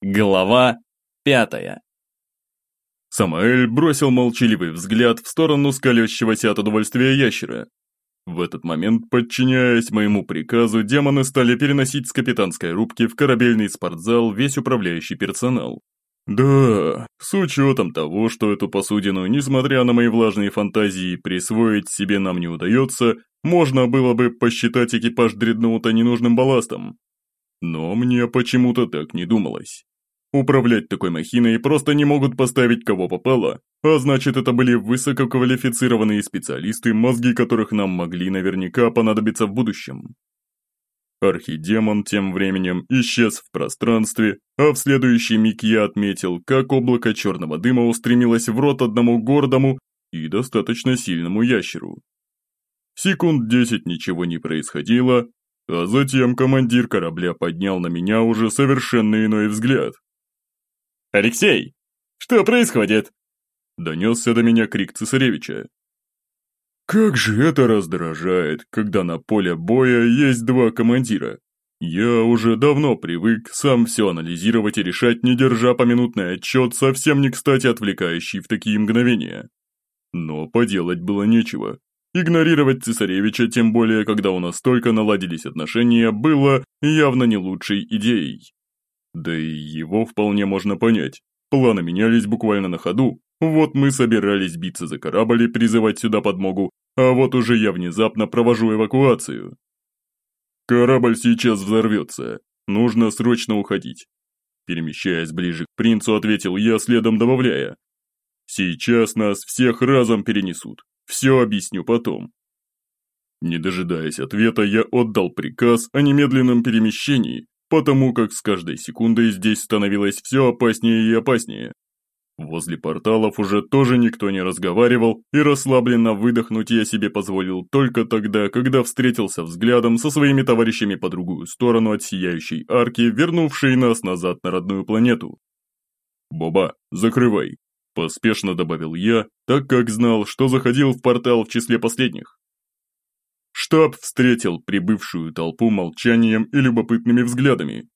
Глава пятая Самаэль бросил молчаливый взгляд в сторону скалящегося от удовольствия ящера. В этот момент, подчиняясь моему приказу, демоны стали переносить с капитанской рубки в корабельный спортзал весь управляющий персонал. Да, с учетом того, что эту посудину, несмотря на мои влажные фантазии, присвоить себе нам не удается, можно было бы посчитать экипаж дредноута ненужным балластом. Но мне почему-то так не думалось. Управлять такой махиной просто не могут поставить кого попало, а значит это были высококвалифицированные специалисты, мозги которых нам могли наверняка понадобиться в будущем. Архидемон тем временем исчез в пространстве, а в следующий миг я отметил, как облако черного дыма устремилось в рот одному гордому и достаточно сильному ящеру. Секунд десять ничего не происходило, а затем командир корабля поднял на меня уже совершенно иной взгляд. «Алексей, что происходит?» Донесся до меня крик цесаревича. Как же это раздражает, когда на поле боя есть два командира. Я уже давно привык сам все анализировать и решать, не держа поминутный отчет, совсем не кстати отвлекающий в такие мгновения. Но поделать было нечего. Игнорировать цесаревича, тем более, когда у нас только наладились отношения, было явно не лучшей идеей. Да и его вполне можно понять. Планы менялись буквально на ходу. Вот мы собирались биться за корабль и призывать сюда подмогу, а вот уже я внезапно провожу эвакуацию. Корабль сейчас взорвется. Нужно срочно уходить. Перемещаясь ближе к принцу, ответил я, следом добавляя. Сейчас нас всех разом перенесут. Все объясню потом. Не дожидаясь ответа, я отдал приказ о немедленном перемещении, потому как с каждой секундой здесь становилось все опаснее и опаснее. Возле порталов уже тоже никто не разговаривал, и расслабленно выдохнуть я себе позволил только тогда, когда встретился взглядом со своими товарищами по другую сторону от сияющей арки, вернувшей нас назад на родную планету. «Боба, закрывай», – поспешно добавил я, так как знал, что заходил в портал в числе последних. Штаб встретил прибывшую толпу молчанием и любопытными взглядами.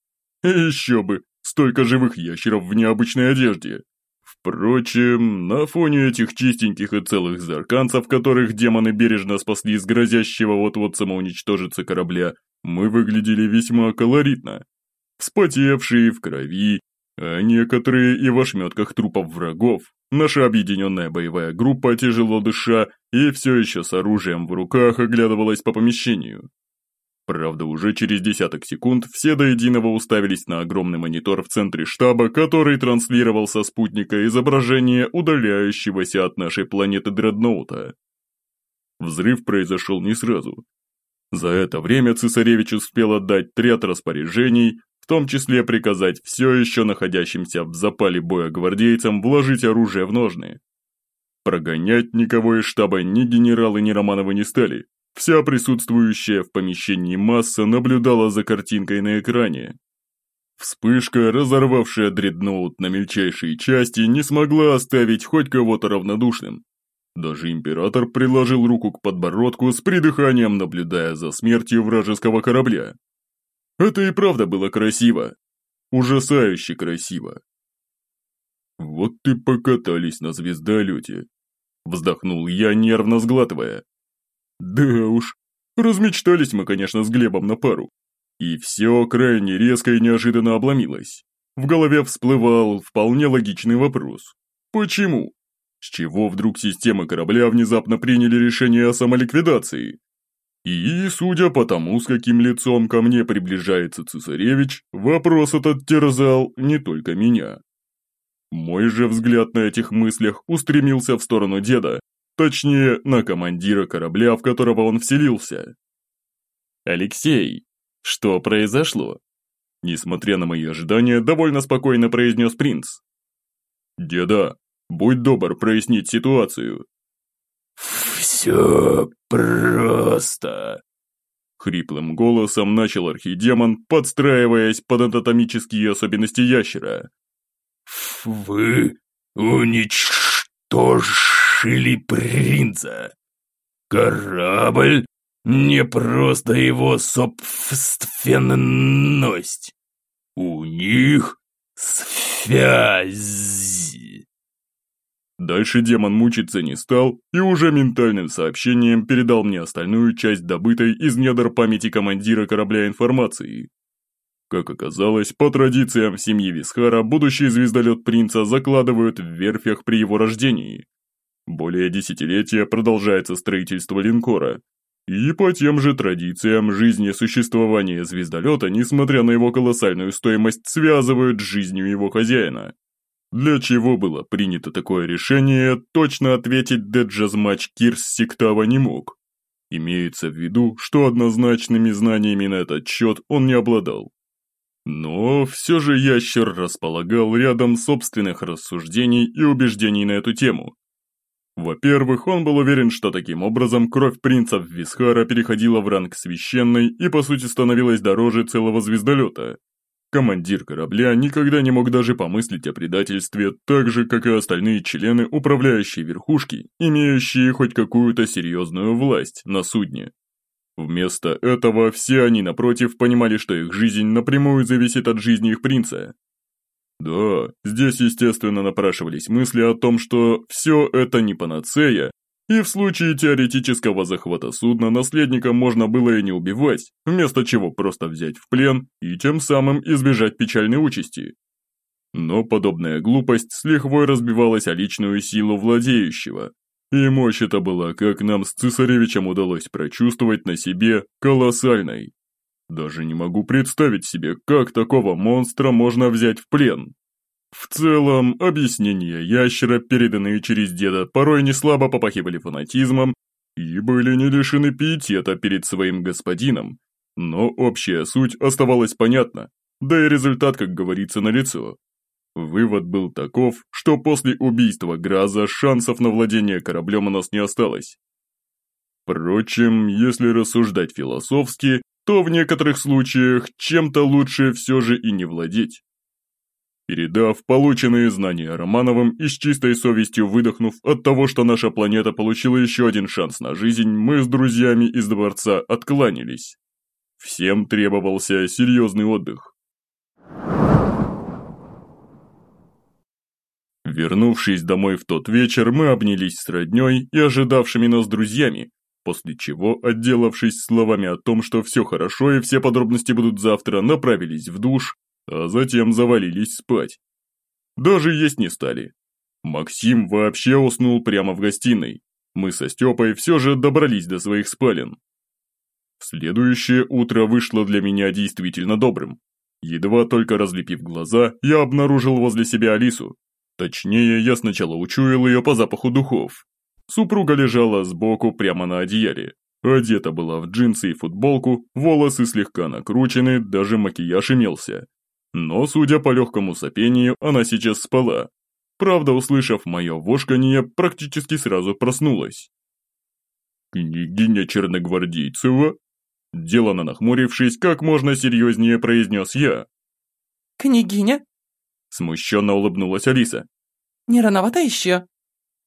И еще бы, столько живых ящеров в необычной одежде. Впрочем, на фоне этих чистеньких и целых зарканцев, которых демоны бережно спасли с грозящего вот-вот самоуничтожиться корабля, мы выглядели весьма колоритно. Вспотевшие в крови, а некоторые и в ошметках трупов врагов, Наша объединенная боевая группа, тяжело дыша и все еще с оружием в руках, оглядывалась по помещению. Правда, уже через десяток секунд все до единого уставились на огромный монитор в центре штаба, который транслировал со спутника изображение удаляющегося от нашей планеты дредноута. Взрыв произошел не сразу. За это время цесаревич успел отдать ряд распоряжений, в том числе приказать все еще находящимся в запале боя гвардейцам вложить оружие в ножны. Прогонять никого из штаба ни генералы, ни Романовы не стали. Вся присутствующая в помещении масса наблюдала за картинкой на экране. Вспышка, разорвавшая дредноут на мельчайшие части, не смогла оставить хоть кого-то равнодушным. Даже император приложил руку к подбородку с придыханием, наблюдая за смертью вражеского корабля. Это и правда было красиво. Ужасающе красиво. Вот ты покатались на звездолете. Вздохнул я, нервно сглатывая. Да уж, размечтались мы, конечно, с Глебом на пару. И все крайне резко и неожиданно обломилось. В голове всплывал вполне логичный вопрос. Почему? С чего вдруг системы корабля внезапно приняли решение о самоликвидации? И, судя по тому, с каким лицом ко мне приближается цесаревич, вопрос этот терзал не только меня. Мой же взгляд на этих мыслях устремился в сторону деда, точнее, на командира корабля, в которого он вселился. «Алексей, что произошло?» Несмотря на мои ожидания, довольно спокойно произнес принц. «Деда, будь добр прояснить ситуацию». «Все просто!» Хриплым голосом начал архидемон, подстраиваясь под анатомические особенности ящера. «Вы уничтожили принца. Корабль не просто его собственность. У них Связь. Дальше демон мучиться не стал и уже ментальным сообщением передал мне остальную часть добытой из недр памяти командира корабля информации. Как оказалось, по традициям семьи Висхара, будущий звездолет принца закладывают в верфях при его рождении. Более десятилетия продолжается строительство линкора. И по тем же традициям жизни существования звездолета, несмотря на его колоссальную стоимость, связывают с жизнью его хозяина. Для чего было принято такое решение, точно ответить Деджазмач Кирс Сектава не мог. Имеется в виду, что однозначными знаниями на этот счет он не обладал. Но все же ящер располагал рядом собственных рассуждений и убеждений на эту тему. Во-первых, он был уверен, что таким образом кровь принцев Висхара переходила в ранг священной и по сути становилась дороже целого звездолета. Командир корабля никогда не мог даже помыслить о предательстве, так же, как и остальные члены управляющей верхушки, имеющие хоть какую-то серьезную власть на судне. Вместо этого все они, напротив, понимали, что их жизнь напрямую зависит от жизни их принца. Да, здесь, естественно, напрашивались мысли о том, что все это не панацея, и в случае теоретического захвата судна наследника можно было и не убивать, вместо чего просто взять в плен и тем самым избежать печальной участи. Но подобная глупость с лихвой разбивалась о личную силу владеющего, и мощь эта была, как нам с цесаревичем удалось прочувствовать на себе, колоссальной. Даже не могу представить себе, как такого монстра можно взять в плен. В целом, объяснения ящера, переданные через деда, порой не слабо попахивали фанатизмом и были не лишены пиетета перед своим господином, но общая суть оставалась понятна, да и результат, как говорится, налицо. Вывод был таков, что после убийства Граза шансов на владение кораблем у нас не осталось. Впрочем, если рассуждать философски, то в некоторых случаях чем-то лучше все же и не владеть. Передав полученные знания Романовым и с чистой совестью выдохнув от того, что наша планета получила еще один шанс на жизнь, мы с друзьями из дворца откланялись. Всем требовался серьезный отдых. Вернувшись домой в тот вечер, мы обнялись с родней и ожидавшими нас друзьями, после чего, отделавшись словами о том, что все хорошо и все подробности будут завтра, направились в душ, а затем завалились спать. Даже есть не стали. Максим вообще уснул прямо в гостиной. Мы со Степой все же добрались до своих спален. Следующее утро вышло для меня действительно добрым. Едва только разлепив глаза, я обнаружил возле себя Алису. Точнее, я сначала учуял ее по запаху духов. Супруга лежала сбоку прямо на одеяле. Одета была в джинсы и футболку, волосы слегка накручены, даже макияж имелся. Но, судя по легкому сопению, она сейчас спала. Правда, услышав мое вошканье, практически сразу проснулась. «Княгиня Черногвардейцева?» Делано нахмурившись, как можно серьезнее произнес я. «Княгиня?» Смущенно улыбнулась Алиса. «Не рановато еще?»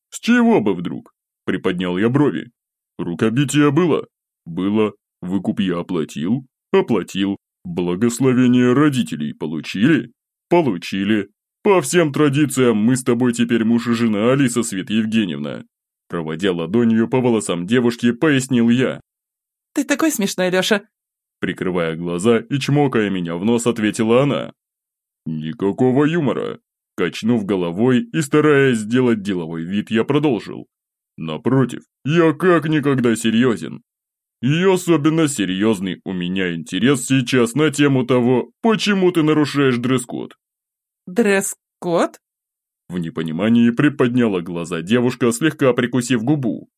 «С чего бы вдруг?» Приподнял я брови. «Рукобитие было?» «Было. Выкуп я оплатил?» «Оплатил. Благословение родителей получили? Получили. По всем традициям мы с тобой теперь муж и жена, Алиса Свет Евгеньевна. Проводя ладонью по волосам девушки, пояснил я. Ты такой смешной, Леша. Прикрывая глаза и чмокая меня в нос, ответила она. Никакого юмора. Качнув головой и стараясь сделать деловой вид, я продолжил. Напротив, я как никогда серьезен. И особенно серьезный у меня интерес сейчас на тему того, почему ты нарушаешь дресс-код. Дресс-код? В непонимании приподняла глаза девушка, слегка прикусив губу.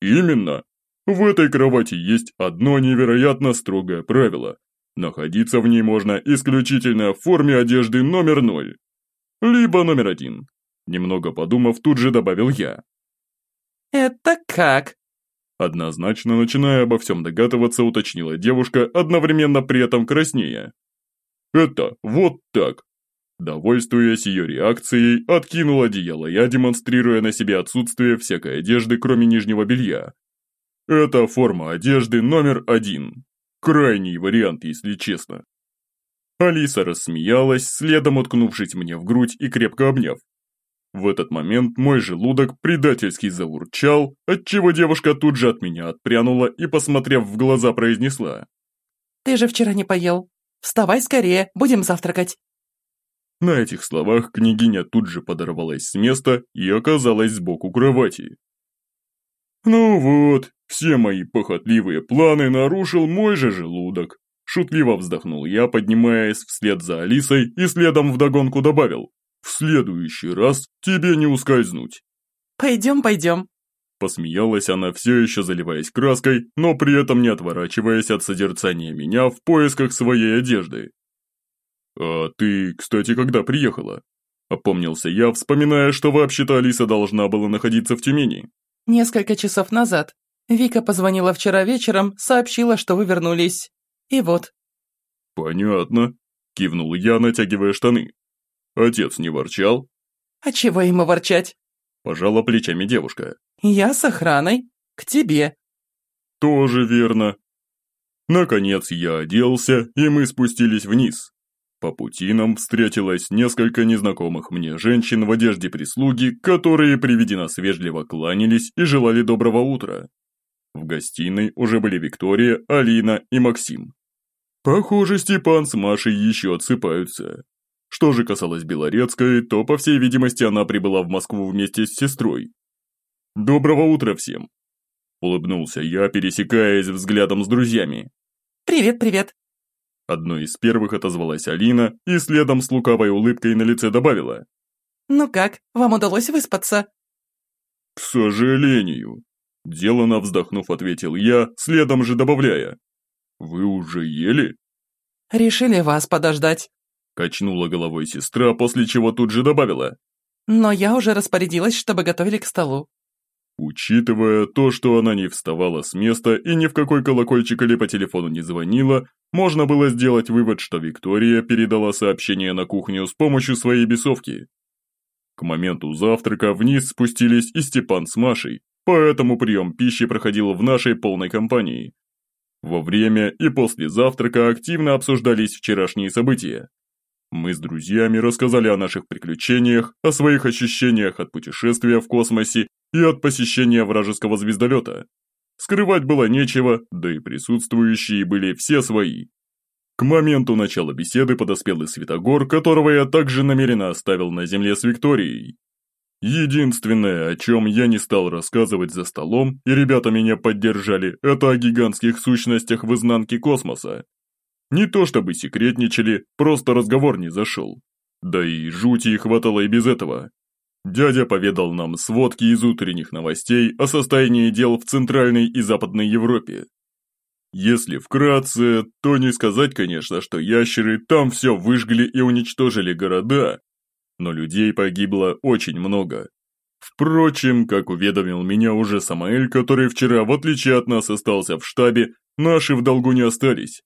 Именно. В этой кровати есть одно невероятно строгое правило. Находиться в ней можно исключительно в форме одежды номер ноль. Либо номер один. Немного подумав, тут же добавил я. «Это как?» Однозначно, начиная обо всем догадываться, уточнила девушка, одновременно при этом краснея. «Это вот так!» Довольствуясь ее реакцией, откинул одеяло я, демонстрируя на себе отсутствие всякой одежды, кроме нижнего белья. Это форма одежды номер один. Крайний вариант, если честно. Алиса рассмеялась, следом уткнувшись мне в грудь и крепко обняв. В этот момент мой желудок предательски заурчал, отчего девушка тут же от меня отпрянула и, посмотрев в глаза, произнесла. «Ты же вчера не поел. Вставай скорее, будем завтракать». На этих словах княгиня тут же подорвалась с места и оказалась сбоку кровати. «Ну вот, все мои похотливые планы нарушил мой же желудок», шутливо вздохнул я, поднимаясь вслед за Алисой и следом вдогонку добавил. В следующий раз тебе не ускользнуть. Пойдем, пойдем. Посмеялась она, все еще заливаясь краской, но при этом не отворачиваясь от созерцания меня в поисках своей одежды. «А ты, кстати, когда приехала?» Опомнился я, вспоминая, что вообще-то Алиса должна была находиться в Тюмени. «Несколько часов назад. Вика позвонила вчера вечером, сообщила, что вы вернулись. И вот». «Понятно», – кивнул я, натягивая штаны. Отец не ворчал? А чего ему ворчать? Пожала плечами девушка. Я с охраной. К тебе. Тоже верно. Наконец я оделся, и мы спустились вниз. По пути нам встретилось несколько незнакомых мне женщин в одежде прислуги, которые при виде нас вежливо кланялись и желали доброго утра. В гостиной уже были Виктория, Алина и Максим. Похоже, Степан с Машей еще отсыпаются. Что же касалось Белорецкой, то, по всей видимости, она прибыла в Москву вместе с сестрой. «Доброго утра всем!» Улыбнулся я, пересекаясь взглядом с друзьями. «Привет, привет!» Одной из первых отозвалась Алина и следом с лукавой улыбкой на лице добавила. «Ну как, вам удалось выспаться?» «К сожалению», – делано вздохнув, ответил я, следом же добавляя. «Вы уже ели?» «Решили вас подождать», Качнула головой сестра, после чего тут же добавила. «Но я уже распорядилась, чтобы готовили к столу». Учитывая то, что она не вставала с места и ни в какой колокольчик или по телефону не звонила, можно было сделать вывод, что Виктория передала сообщение на кухню с помощью своей бесовки. К моменту завтрака вниз спустились и Степан с Машей, поэтому прием пищи проходил в нашей полной компании. Во время и после завтрака активно обсуждались вчерашние события. Мы с друзьями рассказали о наших приключениях, о своих ощущениях от путешествия в космосе и от посещения вражеского звездолета. Скрывать было нечего, да и присутствующие были все свои. К моменту начала беседы подоспел и Светогор, которого я также намеренно оставил на земле с Викторией. Единственное, о чем я не стал рассказывать за столом, и ребята меня поддержали, это о гигантских сущностях в изнанке космоса, не то чтобы секретничали, просто разговор не зашел. Да и жути хватало и без этого. Дядя поведал нам сводки из утренних новостей о состоянии дел в Центральной и Западной Европе. Если вкратце, то не сказать, конечно, что ящеры там все выжгли и уничтожили города, но людей погибло очень много. Впрочем, как уведомил меня уже Самаэль, который вчера, в отличие от нас, остался в штабе, наши в долгу не остались.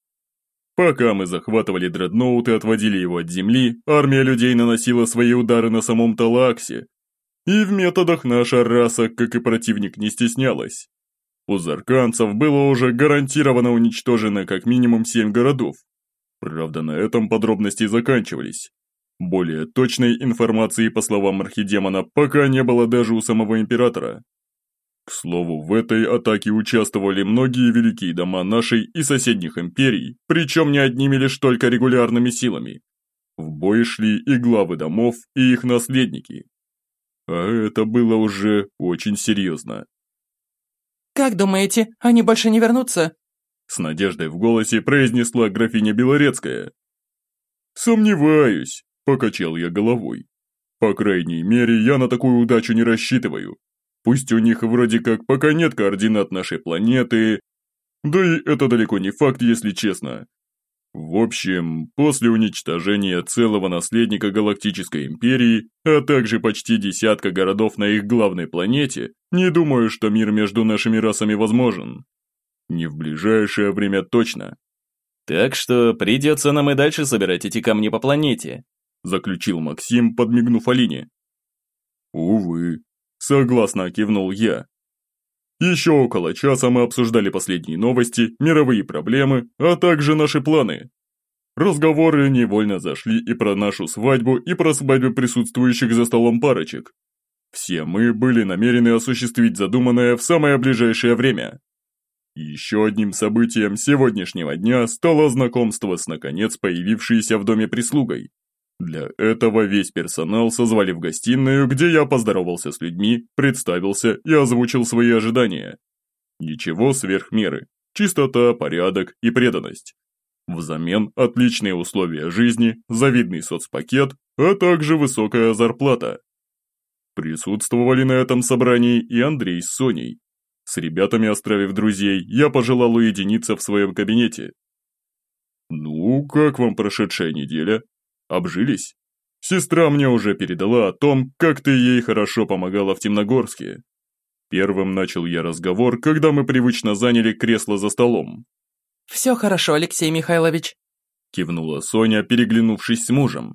Пока мы захватывали дредноут и отводили его от земли, армия людей наносила свои удары на самом Талаксе. И в методах наша раса, как и противник, не стеснялась. У зарканцев было уже гарантированно уничтожено как минимум семь городов. Правда, на этом подробности заканчивались. Более точной информации, по словам архидемона, пока не было даже у самого императора. К слову, в этой атаке участвовали многие великие дома нашей и соседних империй, причем не одними лишь только регулярными силами. В бой шли и главы домов, и их наследники. А это было уже очень серьезно. «Как думаете, они больше не вернутся?» С надеждой в голосе произнесла графиня Белорецкая. «Сомневаюсь», – покачал я головой. «По крайней мере, я на такую удачу не рассчитываю. Пусть у них вроде как пока нет координат нашей планеты, да и это далеко не факт, если честно. В общем, после уничтожения целого наследника Галактической Империи, а также почти десятка городов на их главной планете, не думаю, что мир между нашими расами возможен. Не в ближайшее время точно. Так что придется нам и дальше собирать эти камни по планете, заключил Максим, подмигнув Алине. Увы, Согласно кивнул я. Еще около часа мы обсуждали последние новости, мировые проблемы, а также наши планы. Разговоры невольно зашли и про нашу свадьбу, и про свадьбы присутствующих за столом парочек. Все мы были намерены осуществить задуманное в самое ближайшее время. Еще одним событием сегодняшнего дня стало знакомство с наконец появившейся в доме прислугой. Для этого весь персонал созвали в гостиную, где я поздоровался с людьми, представился и озвучил свои ожидания. Ничего сверх меры. Чистота, порядок и преданность. Взамен отличные условия жизни, завидный соцпакет, а также высокая зарплата. Присутствовали на этом собрании и Андрей с Соней. С ребятами оставив друзей, я пожелал уединиться в своем кабинете. «Ну, как вам прошедшая неделя? Обжились?» Сестра мне уже передала о том, как ты ей хорошо помогала в Темногорске. Первым начал я разговор, когда мы привычно заняли кресло за столом. «Все хорошо, Алексей Михайлович», – кивнула Соня, переглянувшись с мужем.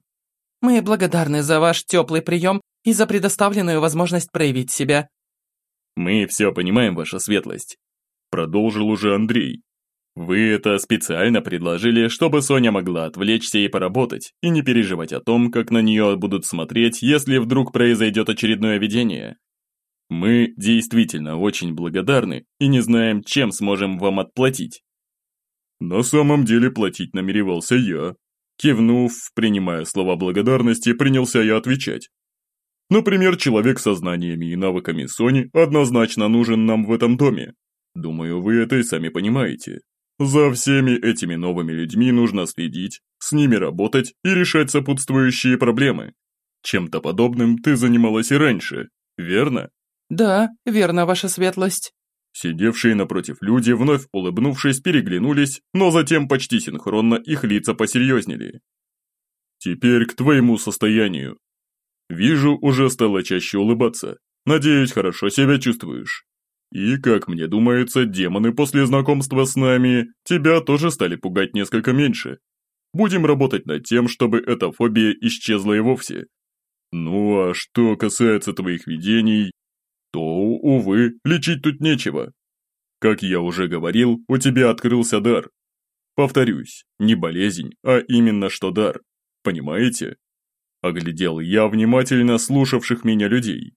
«Мы благодарны за ваш теплый прием и за предоставленную возможность проявить себя». «Мы все понимаем, ваша светлость», – продолжил уже Андрей. «Вы это специально предложили, чтобы Соня могла отвлечься и поработать, и не переживать о том, как на нее будут смотреть, если вдруг произойдет очередное видение. Мы действительно очень благодарны и не знаем, чем сможем вам отплатить». На самом деле платить намеревался я. Кивнув, принимая слова благодарности, принялся я отвечать. Например, человек со знаниями и навыками Сони однозначно нужен нам в этом доме. Думаю, вы это и сами понимаете. За всеми этими новыми людьми нужно следить, с ними работать и решать сопутствующие проблемы. Чем-то подобным ты занималась и раньше, верно? Да, верно, ваша светлость. Сидевшие напротив люди, вновь улыбнувшись, переглянулись, но затем почти синхронно их лица посерьезнели. «Теперь к твоему состоянию. Вижу, уже стало чаще улыбаться. Надеюсь, хорошо себя чувствуешь. И, как мне думается, демоны после знакомства с нами тебя тоже стали пугать несколько меньше. Будем работать над тем, чтобы эта фобия исчезла и вовсе. Ну а что касается твоих видений, то, увы, лечить тут нечего. Как я уже говорил, у тебя открылся дар. Повторюсь, не болезнь, а именно что дар. Понимаете? Оглядел я внимательно слушавших меня людей.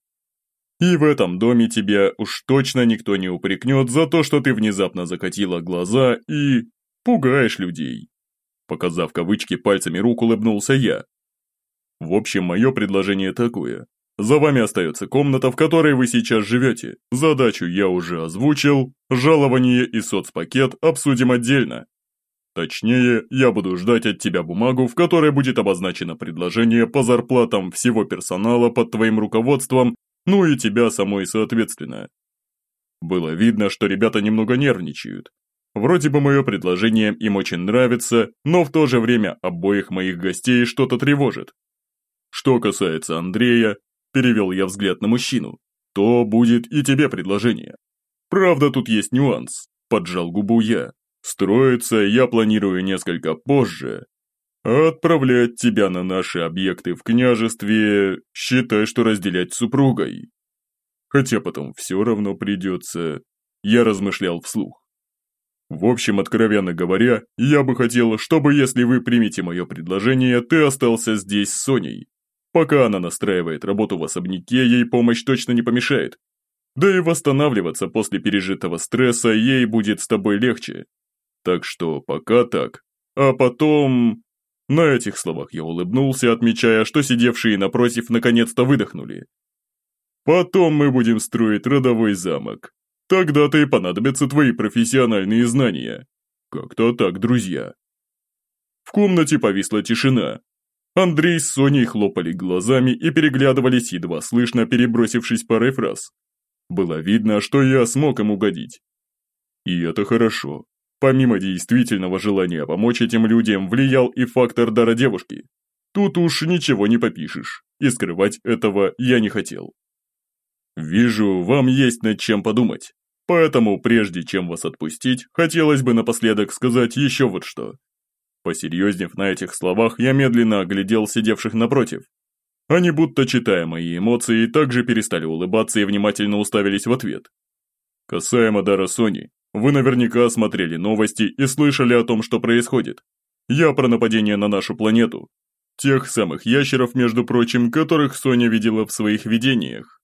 И в этом доме тебя уж точно никто не упрекнет за то, что ты внезапно закатила глаза и... пугаешь людей. Показав кавычки пальцами рук, улыбнулся я. В общем, мое предложение такое. За вами остается комната, в которой вы сейчас живете. Задачу я уже озвучил, жалование и соцпакет обсудим отдельно. Точнее, я буду ждать от тебя бумагу, в которой будет обозначено предложение по зарплатам всего персонала под твоим руководством, ну и тебя самой соответственно. Было видно, что ребята немного нервничают. Вроде бы мое предложение им очень нравится, но в то же время обоих моих гостей что-то тревожит. Что касается Андрея, перевел я взгляд на мужчину, то будет и тебе предложение. Правда, тут есть нюанс, поджал губу я. Строиться я планирую несколько позже. Отправлять тебя на наши объекты в княжестве, считай, что разделять с супругой. Хотя потом все равно придется. Я размышлял вслух. В общем, откровенно говоря, я бы хотел, чтобы если вы примете мое предложение, ты остался здесь с Соней. Пока она настраивает работу в особняке, ей помощь точно не помешает. Да и восстанавливаться после пережитого стресса ей будет с тобой легче. Так что пока так. А потом... На этих словах я улыбнулся, отмечая, что сидевшие напротив наконец-то выдохнули. Потом мы будем строить родовой замок. Тогда-то и понадобятся твои профессиональные знания. Как-то так, друзья. В комнате повисла тишина, Андрей с Соней хлопали глазами и переглядывались, едва слышно перебросившись парой фраз. Было видно, что я смог им угодить. И это хорошо. Помимо действительного желания помочь этим людям, влиял и фактор дара девушки. Тут уж ничего не попишешь, и скрывать этого я не хотел. Вижу, вам есть над чем подумать. Поэтому, прежде чем вас отпустить, хотелось бы напоследок сказать еще вот что. Посерьезнев на этих словах, я медленно оглядел сидевших напротив. Они, будто читая мои эмоции, также перестали улыбаться и внимательно уставились в ответ. Касаемо дара Сони, вы наверняка смотрели новости и слышали о том, что происходит. Я про нападение на нашу планету. Тех самых ящеров, между прочим, которых Соня видела в своих видениях.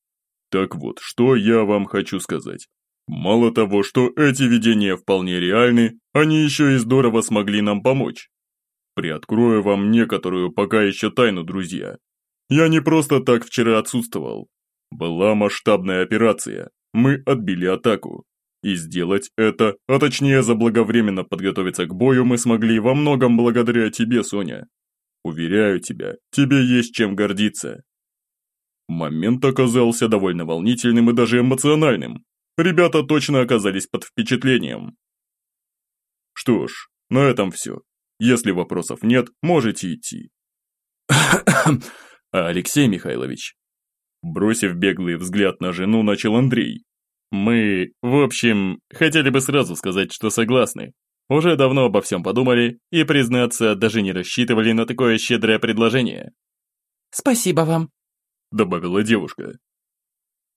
Так вот, что я вам хочу сказать. Мало того, что эти видения вполне реальны, они еще и здорово смогли нам помочь. Приоткрою вам некоторую пока еще тайну, друзья. Я не просто так вчера отсутствовал. Была масштабная операция. Мы отбили атаку. И сделать это, а точнее заблаговременно подготовиться к бою мы смогли во многом благодаря тебе, Соня. Уверяю тебя, тебе есть чем гордиться. Момент оказался довольно волнительным и даже эмоциональным. Ребята точно оказались под впечатлением. Что ж, на этом все. Если вопросов нет, можете идти. Алексей Михайлович. Бросив беглый взгляд на жену, начал Андрей. Мы, в общем, хотели бы сразу сказать, что согласны. Уже давно обо всем подумали и, признаться, даже не рассчитывали на такое щедрое предложение. «Спасибо вам», — добавила девушка.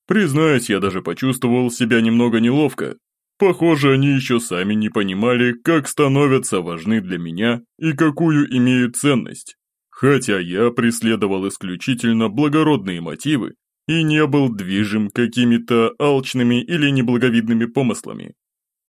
Признаюсь, я даже почувствовал себя немного неловко. Похоже, они еще сами не понимали, как становятся важны для меня и какую имеют ценность. Хотя я преследовал исключительно благородные мотивы и не был движим какими-то алчными или неблаговидными помыслами.